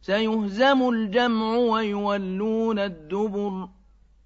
سيهزم الجمع ويولون الدبر.